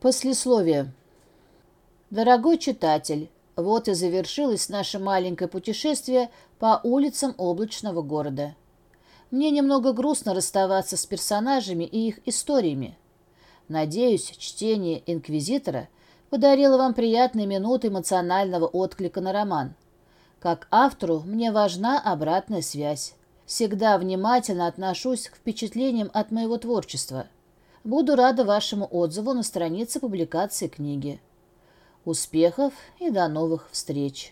Послесловие. Дорогой читатель, вот и завершилось наше маленькое путешествие по улицам облачного города. Мне немного грустно расставаться с персонажами и их историями. Надеюсь, чтение «Инквизитора» подарило вам приятные минуты эмоционального отклика на роман. Как автору мне важна обратная связь. Всегда внимательно отношусь к впечатлениям от моего творчества. Буду рада вашему отзыву на странице публикации книги. Успехов и до новых встреч!